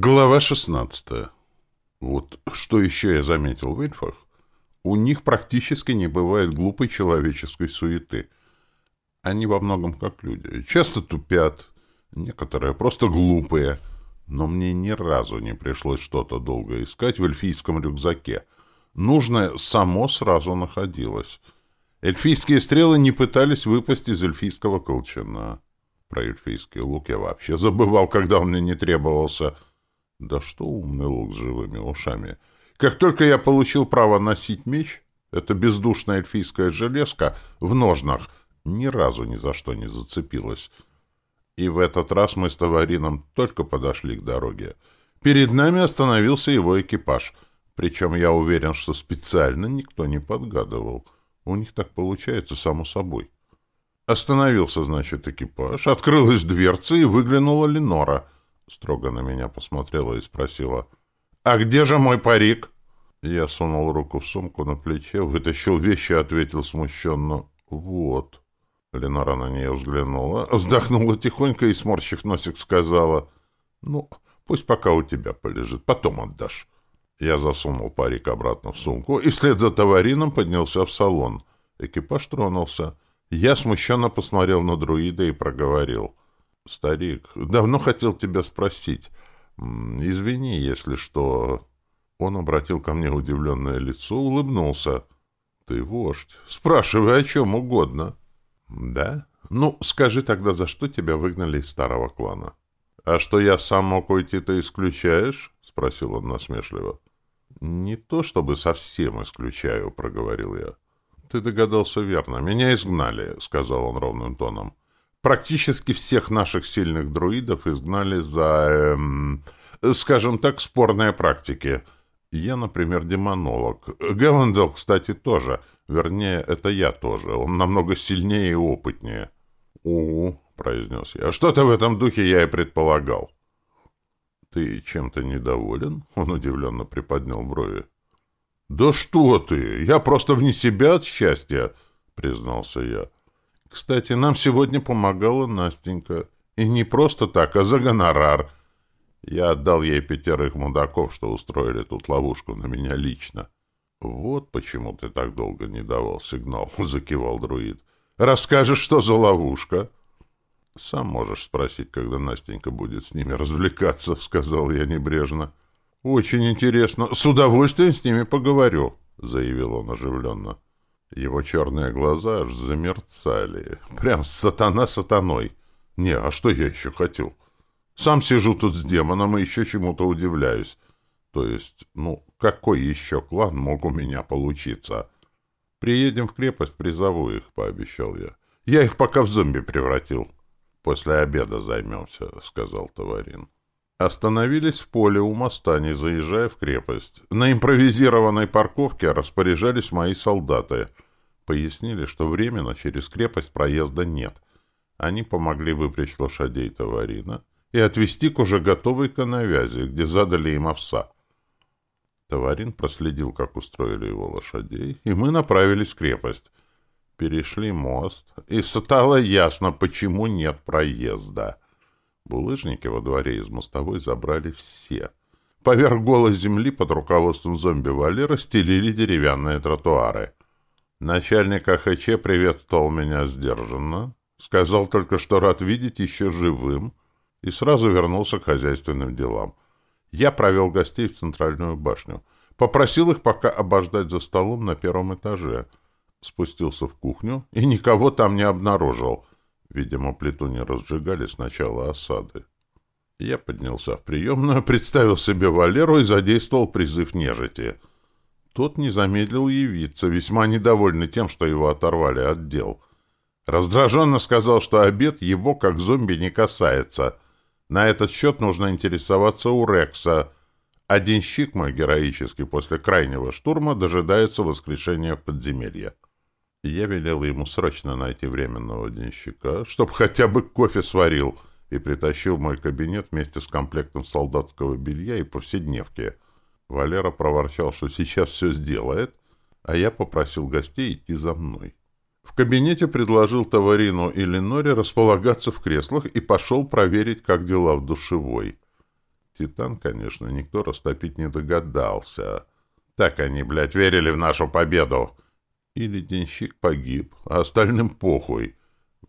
Глава 16. Вот что еще я заметил в инфах. У них практически не бывает глупой человеческой суеты. Они во многом как люди. Часто тупят, некоторые просто глупые. Но мне ни разу не пришлось что-то долго искать в эльфийском рюкзаке. Нужное само сразу находилось. Эльфийские стрелы не пытались выпасть из эльфийского колчана. Про эльфийский лук я вообще забывал, когда он мне не требовался — да что умный с живыми ушами! Как только я получил право носить меч, эта бездушная эльфийская железка в ножнах ни разу ни за что не зацепилась. И в этот раз мы с Таварином только подошли к дороге. Перед нами остановился его экипаж. Причем я уверен, что специально никто не подгадывал. У них так получается само собой. Остановился, значит, экипаж, открылась дверца и выглянула Ленора — строго на меня посмотрела и спросила, «А где же мой парик?» Я сунул руку в сумку на плече, вытащил вещи и ответил смущенно, «Вот». Ленара на нее взглянула, вздохнула тихонько и, сморщив носик, сказала, «Ну, пусть пока у тебя полежит, потом отдашь». Я засунул парик обратно в сумку и вслед за товарином поднялся в салон. Экипаж тронулся. Я смущенно посмотрел на друида и проговорил — Старик, давно ну, хотел тебя спросить. Извини, если что. Он обратил ко мне удивленное лицо, улыбнулся. Ты вождь. Спрашивай о чем угодно. Да? Ну, скажи тогда, за что тебя выгнали из старого клана? А что я сам мог уйти, ты исключаешь? Спросил он насмешливо. Не то чтобы совсем исключаю, проговорил я. Ты догадался верно. Меня изгнали, сказал он ровным тоном практически всех наших сильных друидов изгнали за, эм, скажем так, спорные практики. Я, например, демонолог. Геллендел, кстати, тоже. Вернее, это я тоже. Он намного сильнее и опытнее. у, -у" произнес я. Что-то в этом духе я и предполагал. Ты чем-то недоволен? Он удивленно приподнял брови. Да что ты! Я просто вне себя от счастья, признался я. Кстати, нам сегодня помогала Настенька. И не просто так, а за гонорар. Я отдал ей пятерых мудаков, что устроили тут ловушку на меня лично. — Вот почему ты так долго не давал сигнал, — закивал друид. — Расскажешь, что за ловушка? — Сам можешь спросить, когда Настенька будет с ними развлекаться, — сказал я небрежно. — Очень интересно. С удовольствием с ними поговорю, — заявил он оживленно. — его черные глаза аж замерцали. Прям сатана сатаной. Не, а что я еще хотел? Сам сижу тут с демоном и еще чему-то удивляюсь. То есть, ну, какой еще клан мог у меня получиться? Приедем в крепость, призову их, пообещал я. Я их пока в зомби превратил. После обеда займемся, сказал товарин. Остановились в поле у моста, не заезжая в крепость. На импровизированной парковке распоряжались мои солдаты. Пояснили, что временно через крепость проезда нет. Они помогли выпрячь лошадей товарина и отвезти к уже готовой канавязи, где задали им овса. Товарин проследил, как устроили его лошадей, и мы направились в крепость. Перешли мост, и стало ясно, почему нет проезда. Булыжники во дворе из мостовой забрали все. Поверх голой земли под руководством зомби Валера стелили деревянные тротуары. Начальник АХЧ приветствовал меня сдержанно, сказал только, что рад видеть еще живым, и сразу вернулся к хозяйственным делам. Я провел гостей в центральную башню. Попросил их пока обождать за столом на первом этаже. Спустился в кухню и никого там не обнаружил. Видимо, плиту не разжигали с начала осады. Я поднялся в приемную, представил себе Валеру и задействовал призыв нежити. Тот не замедлил явиться, весьма недовольный тем, что его оторвали от дел. Раздраженно сказал, что обед его, как зомби, не касается. На этот счет нужно интересоваться у Рекса. Один щик мой героически после крайнего штурма дожидается воскрешения в подземелье. Я велел ему срочно найти временного денщика, чтоб хотя бы кофе сварил, и притащил в мой кабинет вместе с комплектом солдатского белья и повседневки. Валера проворчал, что сейчас все сделает, а я попросил гостей идти за мной. В кабинете предложил Таварину и Леноре располагаться в креслах и пошел проверить, как дела в душевой. Титан, конечно, никто растопить не догадался. Так они, блядь, верили в нашу победу. Или денщик погиб, а остальным похуй.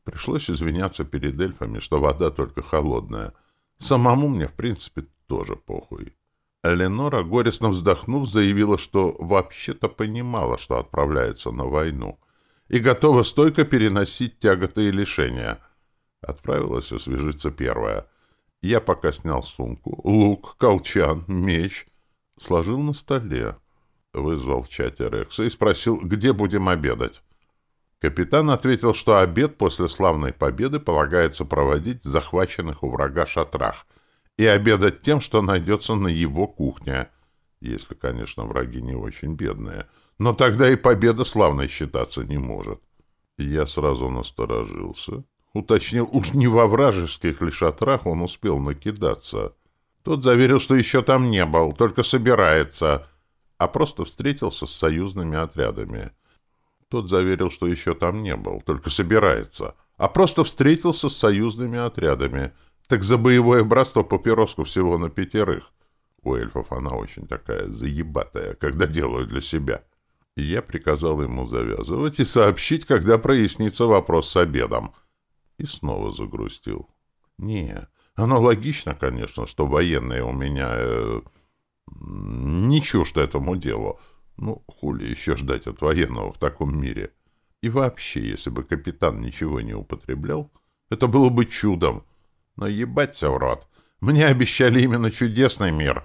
Пришлось извиняться перед эльфами, что вода только холодная. Самому мне, в принципе, тоже похуй. Эленора, горестно вздохнув, заявила, что вообще-то понимала, что отправляется на войну, и готова стойко переносить тяготы и лишения. Отправилась освежиться первая. Я пока снял сумку, лук, колчан, меч, сложил на столе. Вызвал в и спросил, где будем обедать. Капитан ответил, что обед после славной победы полагается проводить в захваченных у врага шатрах и обедать тем, что найдется на его кухне, если, конечно, враги не очень бедные. Но тогда и победа славной считаться не может. Я сразу насторожился, уточнил, уж не во вражеских ли шатрах он успел накидаться. Тот заверил, что еще там не был, только собирается — а просто встретился с союзными отрядами. Тот заверил, что еще там не был, только собирается. А просто встретился с союзными отрядами. Так за боевое братство папироску всего на пятерых. У эльфов она очень такая заебатая, когда делают для себя. И я приказал ему завязывать и сообщить, когда прояснится вопрос с обедом. И снова загрустил. Не, оно логично, конечно, что военные у меня... Э, Ничего, что этому дело. Ну, хули еще ждать а от военного в таком мире? И вообще, если бы капитан ничего не употреблял, это было бы чудом. Но ебаться в. Мне обещали именно чудесный мир.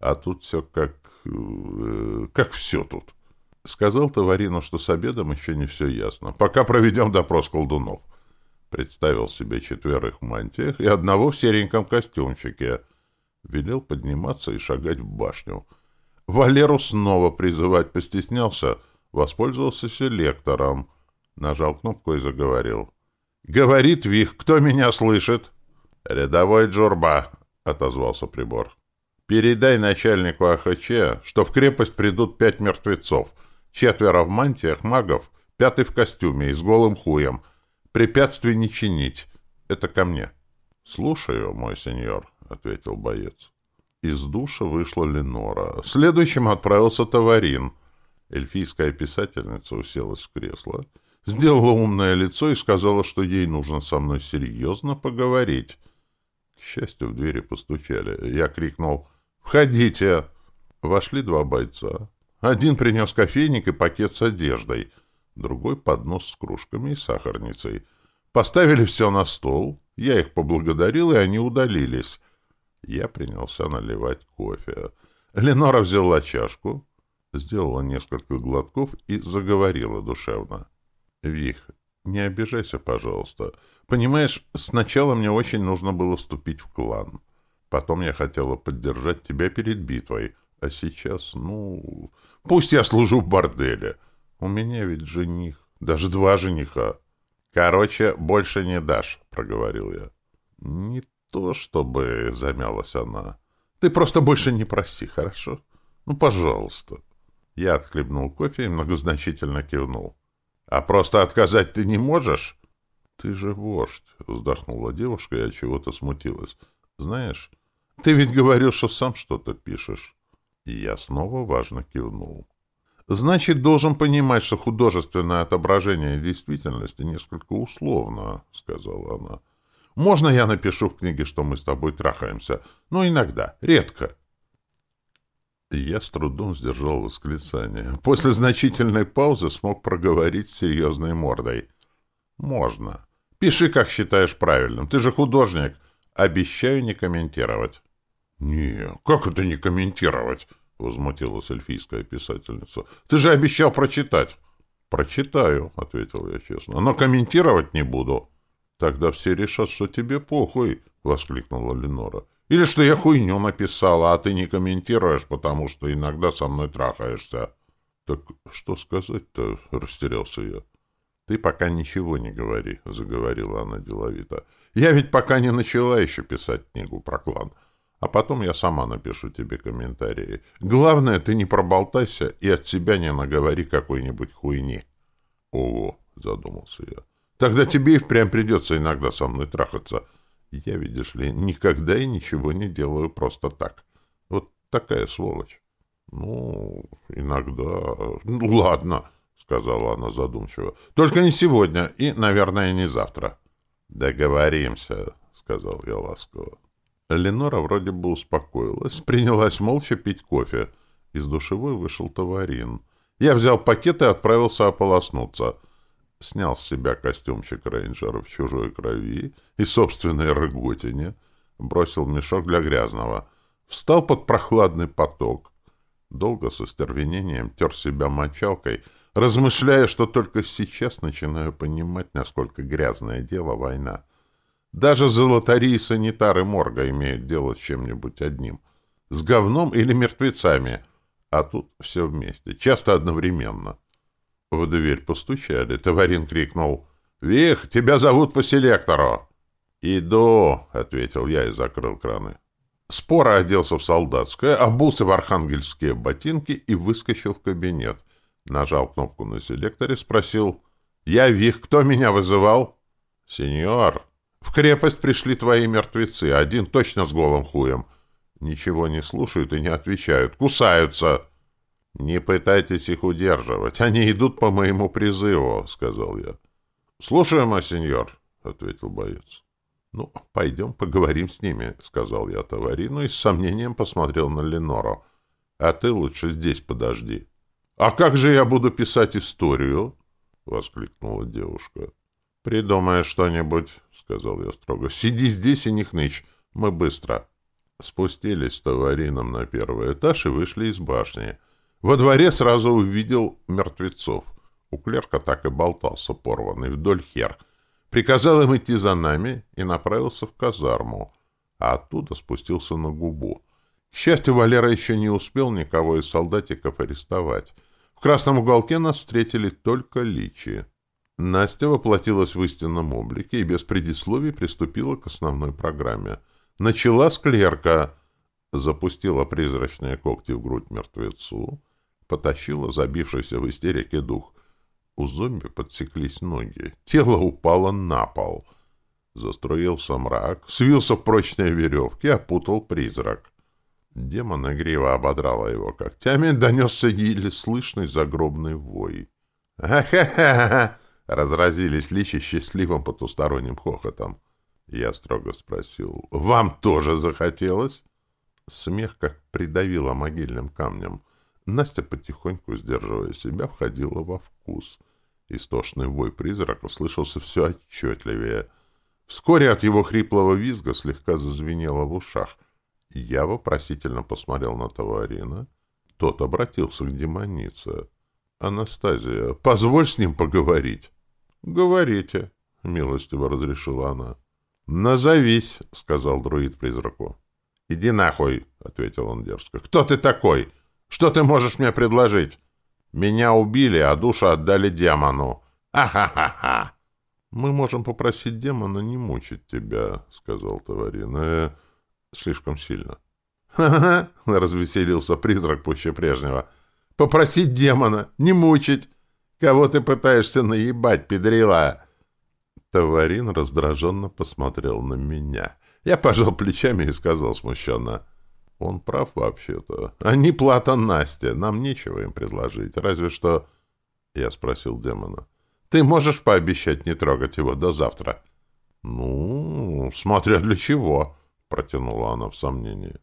А тут все как... Э, как все тут. Сказал Товарину, что с обедом еще не все ясно. Пока проведем допрос колдунов. Представил себе четверых в мантиях и одного в сереньком костюмчике — велел подниматься и шагать в башню. Валеру снова призывать постеснялся, воспользовался селектором, нажал кнопку и заговорил. «Говорит Вих, кто меня слышит?» «Рядовой Джурба», — отозвался прибор. «Передай начальнику АХЧ, что в крепость придут пять мертвецов, четверо в мантиях магов, пятый в костюме и с голым хуем. Препятствий не чинить. Это ко мне». «Слушаю, мой сеньор». — ответил боец. Из душа вышла Ленора. Следующим отправился Товарин. Эльфийская писательница уселась в кресло, сделала умное лицо и сказала, что ей нужно со мной серьезно поговорить. К счастью, в двери постучали. Я крикнул «Входите!». Вошли два бойца. Один принес кофейник и пакет с одеждой, другой — поднос с кружками и сахарницей. Поставили все на стол, я их поблагодарил, и они удалились. Я принялся наливать кофе. Ленора взяла чашку, сделала несколько глотков и заговорила душевно. «Вих, не обижайся, пожалуйста. Понимаешь, сначала мне очень нужно было вступить в клан. Потом я хотела поддержать тебя перед битвой. А сейчас, ну... Пусть я служу в борделе. У меня ведь жених. Даже два жениха. Короче, больше не дашь, — проговорил я. Не того, чтобы замялась она. Ты просто больше не проси, хорошо? Ну, пожалуйста. Я отхлебнул кофе и многозначительно кивнул. А просто отказать ты не можешь? Ты же вождь, вздохнула девушка и от чего-то смутилась. Знаешь, ты ведь говорил, что сам что-то пишешь. И я снова важно кивнул. Значит, должен понимать, что художественное отображение действительности несколько условно, сказала она. Можно я напишу в книге, что мы с тобой трахаемся? Ну, иногда, редко. Я с трудом сдержал восклицание. После значительной паузы смог проговорить с серьезной мордой. «Можно. Пиши, как считаешь правильным. Ты же художник. Обещаю не комментировать». «Не, как это не комментировать?» — возмутилась эльфийская писательница. «Ты же обещал прочитать». «Прочитаю», — ответил я честно, — «но комментировать не буду». Тогда все решат, что тебе похуй, — воскликнула Ленора. Или что я хуйню написала, а ты не комментируешь, потому что иногда со мной трахаешься. — Так что сказать-то? — растерялся я. — Ты пока ничего не говори, — заговорила она деловито. — Я ведь пока не начала еще писать книгу про клан. А потом я сама напишу тебе комментарии. Главное, ты не проболтайся и от себя не наговори какой-нибудь хуйни. — Ого! — задумался я. Тогда тебе и впрямь придется иногда со мной трахаться. Я, видишь ли, никогда и ничего не делаю просто так. Вот такая сволочь. Ну, иногда... Ну, ладно, — сказала она задумчиво. Только не сегодня и, наверное, не завтра. Договоримся, — сказал я ласково. Ленора вроде бы успокоилась, принялась молча пить кофе. Из душевой вышел товарин. Я взял пакет и отправился ополоснуться — снял с себя костюмчик рейнджера в чужой крови и собственной рыготине, бросил мешок для грязного, встал под прохладный поток, долго со стервенением тер себя мочалкой, размышляя, что только сейчас начинаю понимать, насколько грязное дело война. Даже золотари и санитары морга имеют дело с чем-нибудь одним. С говном или мертвецами. А тут все вместе, часто одновременно. — в дверь постучали. Товарин крикнул. «Вих, тебя зовут по селектору!» «Иду!» — ответил я и закрыл краны. Спора оделся в солдатское, обулся в архангельские ботинки и выскочил в кабинет. Нажал кнопку на селекторе, спросил. «Я Вих, кто меня вызывал?» «Сеньор, в крепость пришли твои мертвецы, один точно с голым хуем. Ничего не слушают и не отвечают, кусаются!» «Не пытайтесь их удерживать, они идут по моему призыву», — сказал я. «Слушаем, а сеньор», — ответил боец. «Ну, пойдем поговорим с ними», — сказал я товарину и с сомнением посмотрел на Ленору. «А ты лучше здесь подожди». «А как же я буду писать историю?» — воскликнула девушка. «Придумай что-нибудь», — сказал я строго. «Сиди здесь и не хнычь. Мы быстро». Спустились с товарином на первый этаж и вышли из башни — во дворе сразу увидел мертвецов. У клерка так и болтался порванный вдоль хер. Приказал им идти за нами и направился в казарму, а оттуда спустился на губу. К счастью, Валера еще не успел никого из солдатиков арестовать. В красном уголке нас встретили только личи. Настя воплотилась в истинном облике и без предисловий приступила к основной программе. Начала с клерка — запустила призрачные когти в грудь мертвецу, потащила забившийся в истерике дух. У зомби подсеклись ноги, тело упало на пол. застроился мрак, свился в прочные веревки, опутал призрак. Демон игриво ободрала его когтями, донесся еле слышный загробный вой. «Ха-ха-ха!» — разразились личи счастливым потусторонним хохотом. Я строго спросил, «Вам тоже захотелось?» Смех, как придавило могильным камнем. Настя потихоньку, сдерживая себя, входила во вкус. Истошный вой призрака слышался все отчетливее. Вскоре от его хриплого визга слегка зазвенело в ушах. Я вопросительно посмотрел на товарина. Тот обратился к демонице. «Анастазия, позволь с ним поговорить». «Говорите», — милостиво разрешила она. «Назовись», — сказал друид призраку. «Иди нахуй!» — ответил он дерзко. «Кто ты такой? Что ты можешь мне предложить?» «Меня убили, а душу отдали демону. Ахахаха. «Мы можем попросить демона не мучить тебя», — сказал товарин. «Э, слишком сильно». «Ха-ха!» — развеселился призрак пуще прежнего. «Попросить демона не мучить! Кого ты пытаешься наебать, педрила?» Товарин раздраженно посмотрел на меня — я пожал плечами и сказал смущенно. Он прав вообще-то. Они плата Настя. Нам нечего им предложить. Разве что... Я спросил демона. Ты можешь пообещать не трогать его до завтра? Ну, смотря для чего, протянула она в сомнении.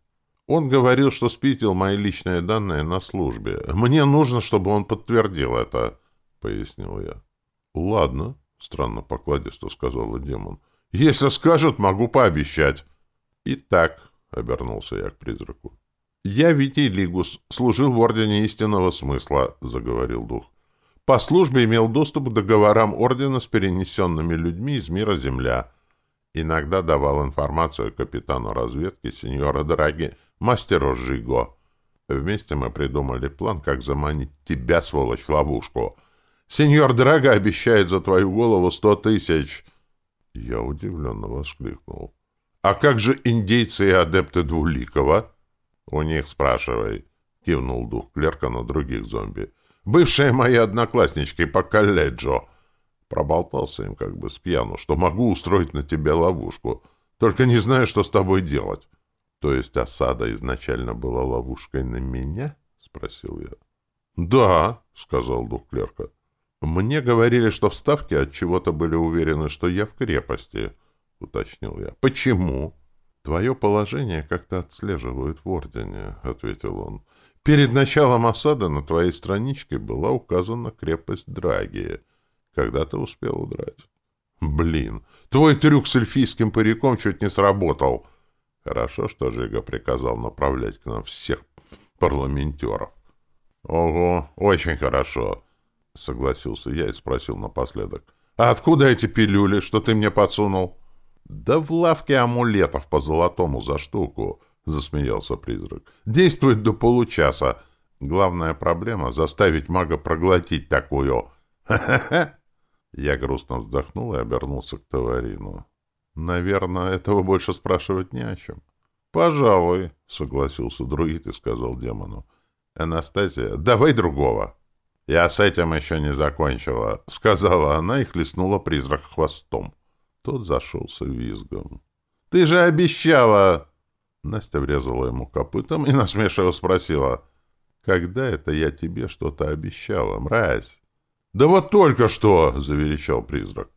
Он говорил, что спиздил мои личные данные на службе. Мне нужно, чтобы он подтвердил это, пояснил я. Ладно, странно покладисто сказала демон. — если скажут, могу пообещать. Итак, — обернулся я к призраку. Я, Витий Лигус, служил в Ордене Истинного Смысла, — заговорил дух. По службе имел доступ к договорам Ордена с перенесенными людьми из мира Земля. Иногда давал информацию капитану разведки, сеньора Драги, мастеру Жиго. Вместе мы придумали план, как заманить тебя, сволочь, в ловушку. Сеньор Драго обещает за твою голову сто тысяч. Я удивленно воскликнул. «А как же индейцы и адепты Двуликова?» «У них спрашивай», — кивнул дух клерка на других зомби. «Бывшие мои однокласснички по колледжу!» Проболтался им как бы с пьяну, что могу устроить на тебя ловушку, только не знаю, что с тобой делать. То есть осада изначально была ловушкой на меня? — спросил я. — Да, — сказал дух клерка. «Мне говорили, что вставки от чего-то были уверены, что я в крепости», — уточнил я. «Почему?» «Твое положение как-то отслеживают в Ордене», — ответил он. «Перед началом осады на твоей страничке была указана крепость Драгии. Когда ты успел удрать?» «Блин, твой трюк с эльфийским париком чуть не сработал!» «Хорошо, что Жига приказал направлять к нам всех парламентеров». «Ого, очень хорошо!» — согласился я и спросил напоследок. «А откуда эти пилюли, что ты мне подсунул?» «Да в лавке амулетов по золотому за штуку», — засмеялся призрак. «Действует до получаса. Главная проблема — заставить мага проглотить такую. Ха-ха-ха!» Я грустно вздохнул и обернулся к товарину. «Наверное, этого больше спрашивать не о чем». «Пожалуй», — согласился друид и сказал демону. «Анастасия, давай другого». Я с этим еще не закончила, — сказала она и хлестнула призрак хвостом. Тот зашелся визгом. — Ты же обещала! Настя врезала ему копытом и насмешливо спросила. — Когда это я тебе что-то обещала, мразь? — Да вот только что! — заверещал призрак.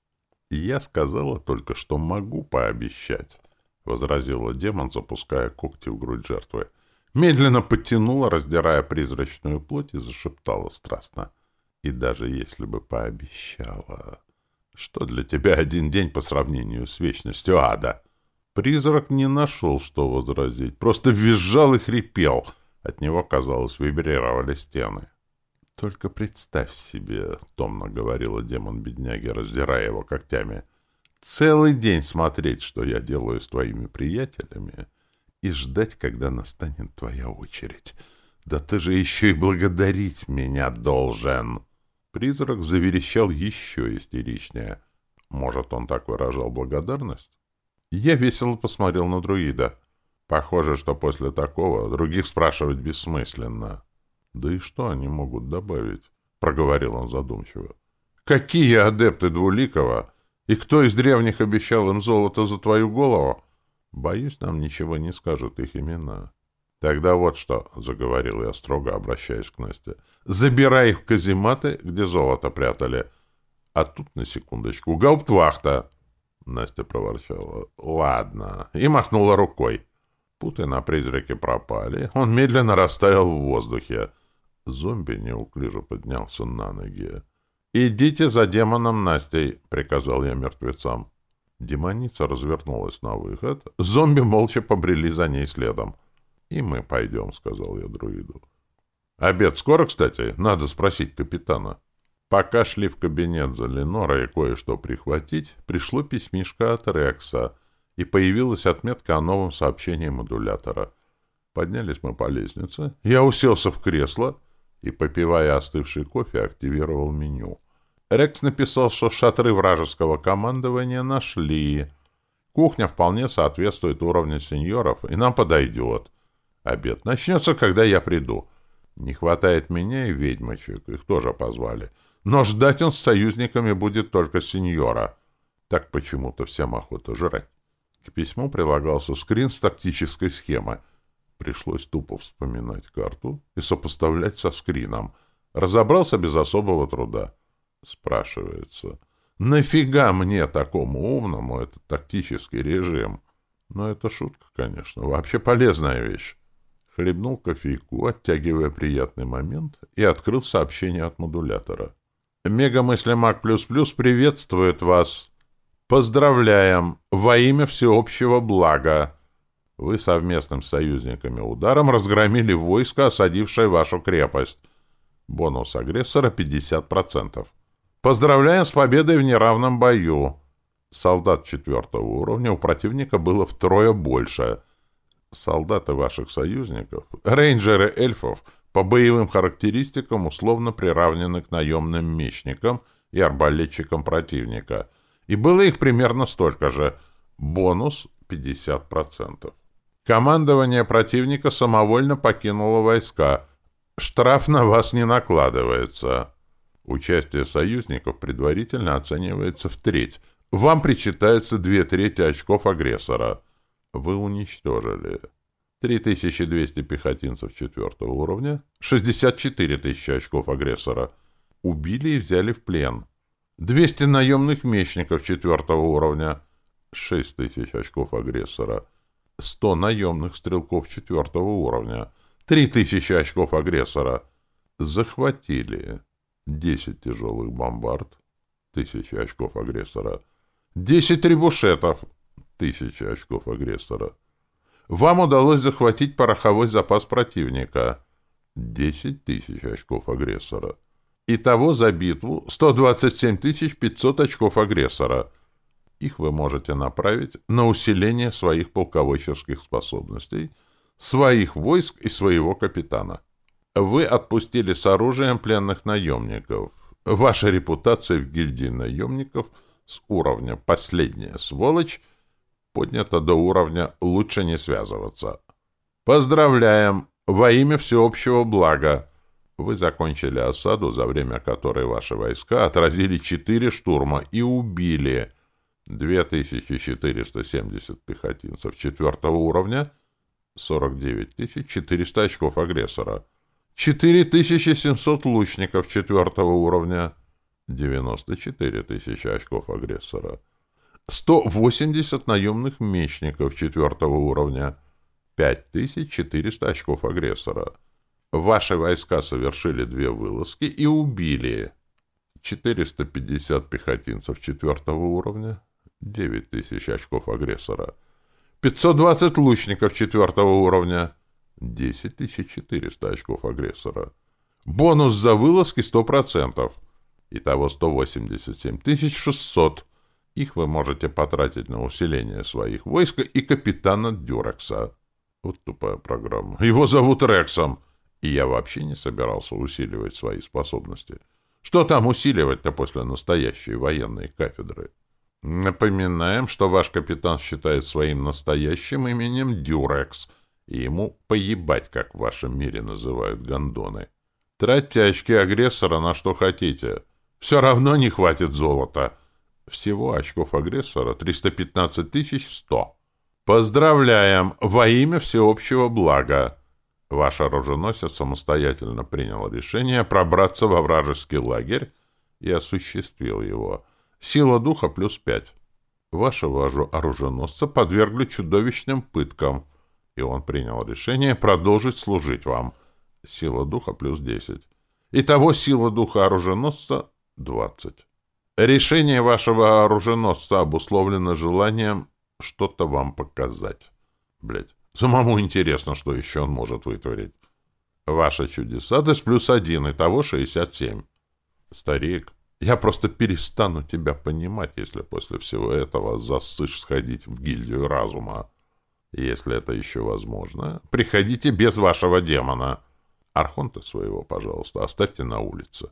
— Я сказала только, что могу пообещать, — возразила демон, запуская когти в грудь жертвы. — медленно подтянула, раздирая призрачную плоть, и зашептала страстно. И даже если бы пообещала... Что для тебя один день по сравнению с вечностью ада? Призрак не нашел, что возразить, просто визжал и хрипел. От него, казалось, вибрировали стены. — Только представь себе, — томно говорила демон бедняги, раздирая его когтями, — целый день смотреть, что я делаю с твоими приятелями, и ждать, когда настанет твоя очередь. Да ты же еще и благодарить меня должен!» Призрак заверещал еще истеричнее. Может, он так выражал благодарность? Я весело посмотрел на друида. Похоже, что после такого других спрашивать бессмысленно. «Да и что они могут добавить?» — проговорил он задумчиво. «Какие адепты Двуликова? И кто из древних обещал им золото за твою голову?» Боюсь, нам ничего не скажут их имена. Тогда вот что, — заговорил я строго, обращаясь к Насте, — забирай их в казематы, где золото прятали. А тут, на секундочку, гауптвахта! Настя проворчала. Ладно. И махнула рукой. Путы на призраке пропали. Он медленно растаял в воздухе. Зомби неуклюже поднялся на ноги. «Идите за демоном Настей», — приказал я мертвецам. Демоница развернулась на выход. Зомби молча побрели за ней следом. «И мы пойдем», — сказал я друиду. «Обед скоро, кстати? Надо спросить капитана». Пока шли в кабинет за Ленорой кое-что прихватить, пришло письмишко от Рекса, и появилась отметка о новом сообщении модулятора. Поднялись мы по лестнице, я уселся в кресло и, попивая остывший кофе, активировал меню. Рекс написал, что шатры вражеского командования нашли. Кухня вполне соответствует уровню сеньоров, и нам подойдет. Обед начнется, когда я приду. Не хватает меня и ведьмочек, их тоже позвали. Но ждать он с союзниками будет только сеньора. Так почему-то всем охота жрать. К письму прилагался скрин с тактической схемы. Пришлось тупо вспоминать карту и сопоставлять со скрином. Разобрался без особого труда спрашивается. Нафига мне такому умному ну, этот тактический режим? Но это шутка, конечно. Вообще полезная вещь. Хлебнул кофейку, оттягивая приятный момент, и открыл сообщение от модулятора. «Мегамысли Мак Плюс Плюс приветствует вас! Поздравляем! Во имя всеобщего блага! Вы совместным союзниками ударом разгромили войско, осадившее вашу крепость. Бонус агрессора 50%. Поздравляем с победой в неравном бою. Солдат четвертого уровня у противника было втрое больше. Солдаты ваших союзников, рейнджеры эльфов, по боевым характеристикам условно приравнены к наемным мечникам и арбалетчикам противника. И было их примерно столько же. Бонус 50%. Командование противника самовольно покинуло войска. Штраф на вас не накладывается. Участие союзников предварительно оценивается в треть. Вам причитается две трети очков агрессора. Вы уничтожили 3200 пехотинцев четвертого уровня, 64 тысячи очков агрессора. Убили и взяли в плен. 200 наемных мечников четвертого уровня, 6 тысяч очков агрессора. 100 наемных стрелков четвертого уровня, 3000 очков агрессора. Захватили десять тяжелых бомбард, тысячи очков агрессора, десять трибушетов, тысячи очков агрессора. Вам удалось захватить пороховой запас противника, десять тысяч очков агрессора. Итого за битву 127 500 очков агрессора. Их вы можете направить на усиление своих полководческих способностей, своих войск и своего капитана. Вы отпустили с оружием пленных наемников. Ваша репутация в гильдии наемников с уровня «последняя сволочь» поднята до уровня «лучше не связываться». Поздравляем! Во имя всеобщего блага! Вы закончили осаду, за время которой ваши войска отразили четыре штурма и убили 2470 пехотинцев четвертого уровня, 49 400 очков агрессора — 4700 лучников четвертого уровня, 94 тысячи очков агрессора, 180 наемных мечников четвертого уровня, 5400 очков агрессора. Ваши войска совершили две вылазки и убили 450 пехотинцев четвертого уровня, 9000 очков агрессора, 520 лучников четвертого уровня, 10 400 очков агрессора. Бонус за вылазки 100%. Итого 187 600. Их вы можете потратить на усиление своих войск и капитана Дюрекса. Вот тупая программа. Его зовут Рексом. И я вообще не собирался усиливать свои способности. Что там усиливать-то после настоящей военной кафедры? Напоминаем, что ваш капитан считает своим настоящим именем Дюрекс — и Ему поебать, как в вашем мире называют гондоны. Тратьте очки агрессора на что хотите. Все равно не хватит золота. Всего очков агрессора 315 100. Поздравляем! Во имя всеобщего блага! Ваш оруженосец самостоятельно принял решение пробраться во вражеский лагерь и осуществил его. Сила духа плюс пять. Вашего оруженосца подвергли чудовищным пыткам — и он принял решение продолжить служить вам. Сила духа плюс 10. Итого сила духа оруженосца — 20. Решение вашего оруженосца обусловлено желанием что-то вам показать. Блять, самому интересно, что еще он может вытворить. Ваша чудесатость плюс один, итого 67. Старик, я просто перестану тебя понимать, если после всего этого засышь сходить в гильдию разума. Если это еще возможно, приходите без вашего демона. Архонта своего, пожалуйста, оставьте на улице.